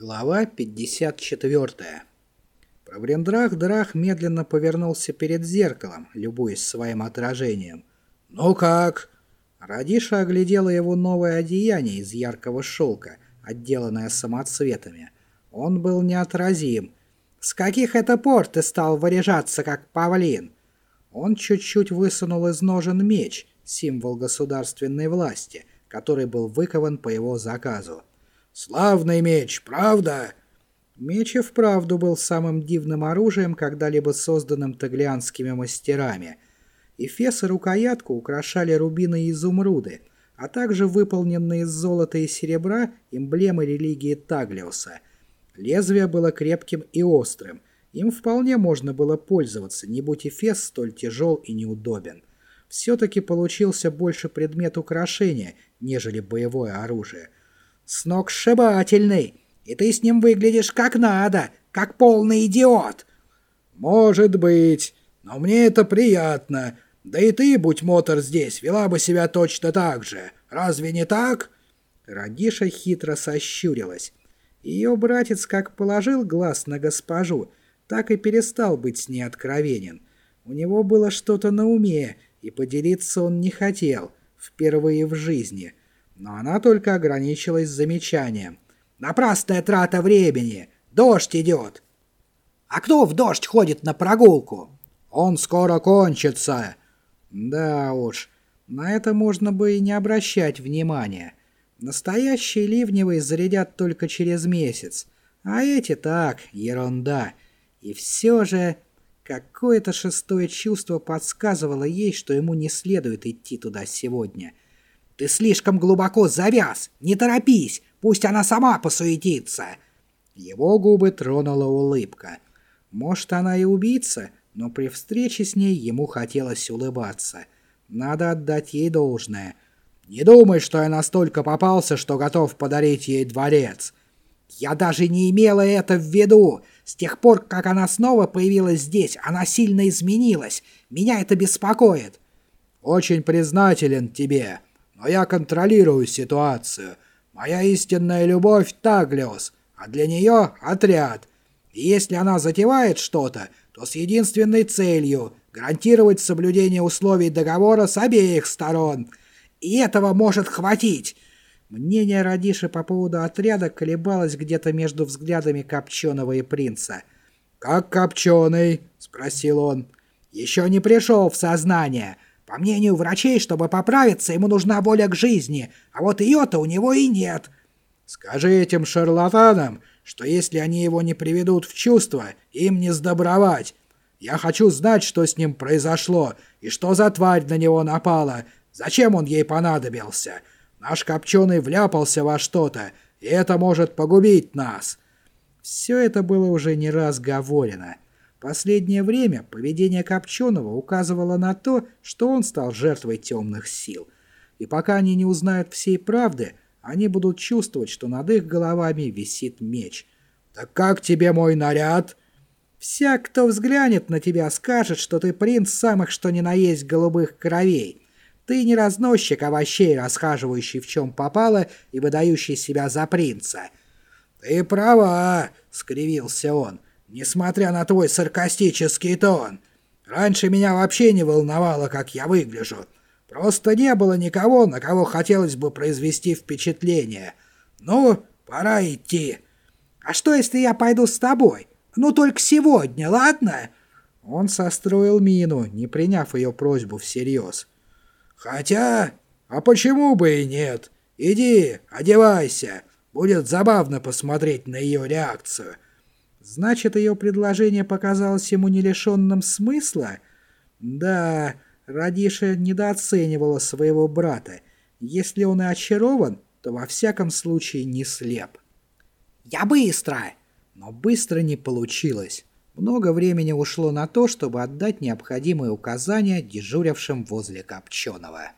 Глава 54. Праврендрах-драх медленно повернулся перед зеркалом, любуясь своим отражением. «Ну как?» Радиша оглядела его новое одеяние из яркого шелка, отделанное самоцветами. Он был неотразим. «С каких это пор ты стал выряжаться, как павлин?» Он чуть-чуть высунул из ножен меч, символ государственной власти, который был выкован по его заказу. Славный меч, правда?» Меч и вправду был самым дивным оружием, когда-либо созданным таглианскими мастерами. Эфес и рукоятку украшали рубины и изумруды, а также выполненные из золота и серебра эмблемы религии Таглиуса. Лезвие было крепким и острым. Им вполне можно было пользоваться, не будь Эфес столь тяжел и неудобен. Все-таки получился больше предмет украшения, нежели боевое оружие – сногсшибательный, и ты с ним выглядишь как надо, как полный идиот». «Может быть, но мне это приятно. Да и ты, будь мотор здесь, вела бы себя точно так же. Разве не так?» Радиша хитро сощурилась. Ее братец как положил глаз на госпожу, так и перестал быть с ней откровенен. У него было что-то на уме, и поделиться он не хотел, впервые в жизни но она только ограничилась замечанием. «Напрасная трата времени! Дождь идет!» «А кто в дождь ходит на прогулку?» «Он скоро кончится!» «Да уж, на это можно бы и не обращать внимания. Настоящие ливневые зарядят только через месяц, а эти так, ерунда. И все же...» Какое-то шестое чувство подсказывало ей, что ему не следует идти туда сегодня – ты слишком глубоко завяз. Не торопись, пусть она сама посуетится. Его губы тронула улыбка. Может, она и убийца, но при встрече с ней ему хотелось улыбаться. Надо отдать ей должное. Не думай, что я настолько попался, что готов подарить ей дворец. Я даже не имела это в виду. С тех пор, как она снова появилась здесь, она сильно изменилась. Меня это беспокоит. Очень признателен тебе но я контролирую ситуацию. Моя истинная любовь — Таглиос, а для нее — отряд. И если она затевает что-то, то с единственной целью — гарантировать соблюдение условий договора с обеих сторон. И этого может хватить. Мнение Радиши по поводу отряда колебалось где-то между взглядами Копченого и Принца. «Как Копченый?» — спросил он. «Еще не пришел в сознание». По мнению врачей, чтобы поправиться, ему нужна воля к жизни, а вот ее-то у него и нет. Скажи этим шарлатанам, что если они его не приведут в чувство, им не сдобровать. Я хочу знать, что с ним произошло, и что за тварь на него напала, зачем он ей понадобился. Наш копченый вляпался во что-то, и это может погубить нас». Все это было уже не раз говорено. Последнее время поведение Копченого указывало на то, что он стал жертвой темных сил. И пока они не узнают всей правды, они будут чувствовать, что над их головами висит меч. «Так как тебе мой наряд?» «Вся, кто взглянет на тебя, скажет, что ты принц самых что ни на есть голубых кровей. Ты не разносчик овощей, расхаживающий в чем попало и выдающий себя за принца». «Ты права», — скривился он. Несмотря на твой саркастический тон, раньше меня вообще не волновало, как я выгляжу. Просто не было никого, на кого хотелось бы произвести впечатление. Ну, пора идти. А что, если я пойду с тобой? Ну, только сегодня, ладно?» Он состроил мину, не приняв ее просьбу всерьез. «Хотя... А почему бы и нет? Иди, одевайся. Будет забавно посмотреть на ее реакцию». Значит, ее предложение показалось ему не лишенным смысла? Да, Радиша недооценивала своего брата. Если он и очарован, то во всяком случае не слеп. «Я быстро!» Но быстро не получилось. Много времени ушло на то, чтобы отдать необходимые указания дежурившим возле Копченого.